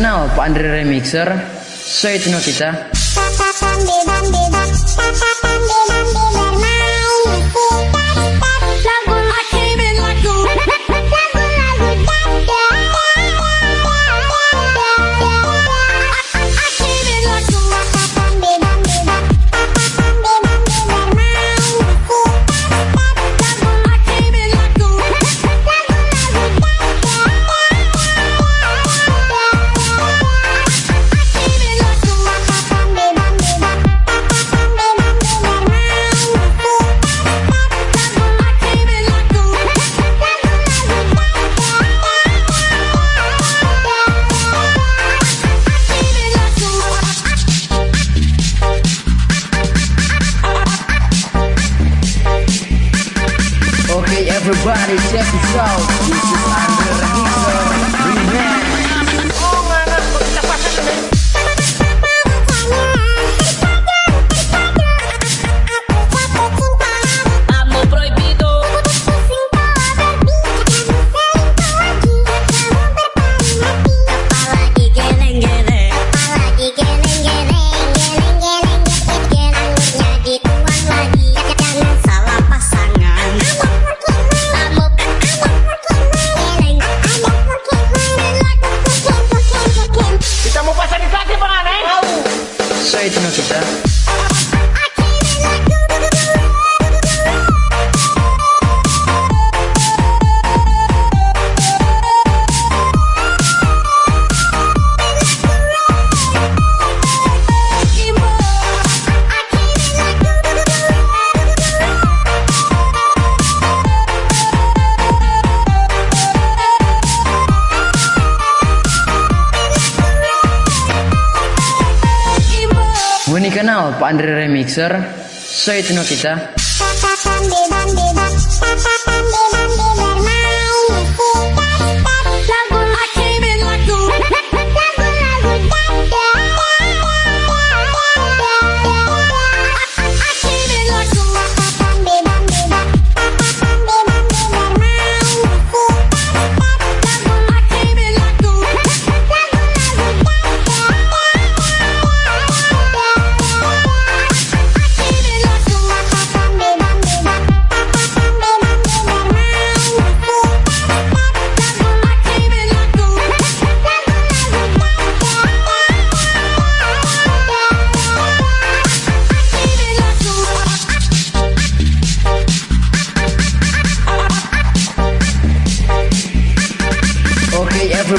kenal Pak Andre Remixer? So itu no kita. Everybody check this out. This is Andre Remixer kenal Pak Andre Remixer So itu no kita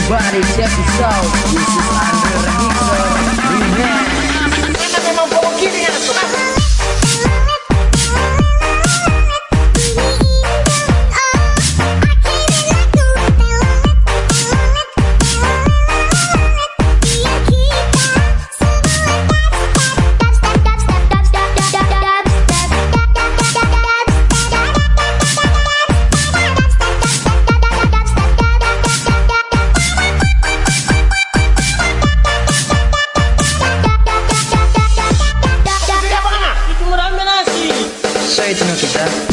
everybody's episode. This is いと思うけどさ